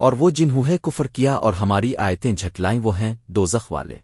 اور وہ جنہوں ہے کفر کیا اور ہماری آیتیں جھٹلائیں وہ ہیں دوزخ والے۔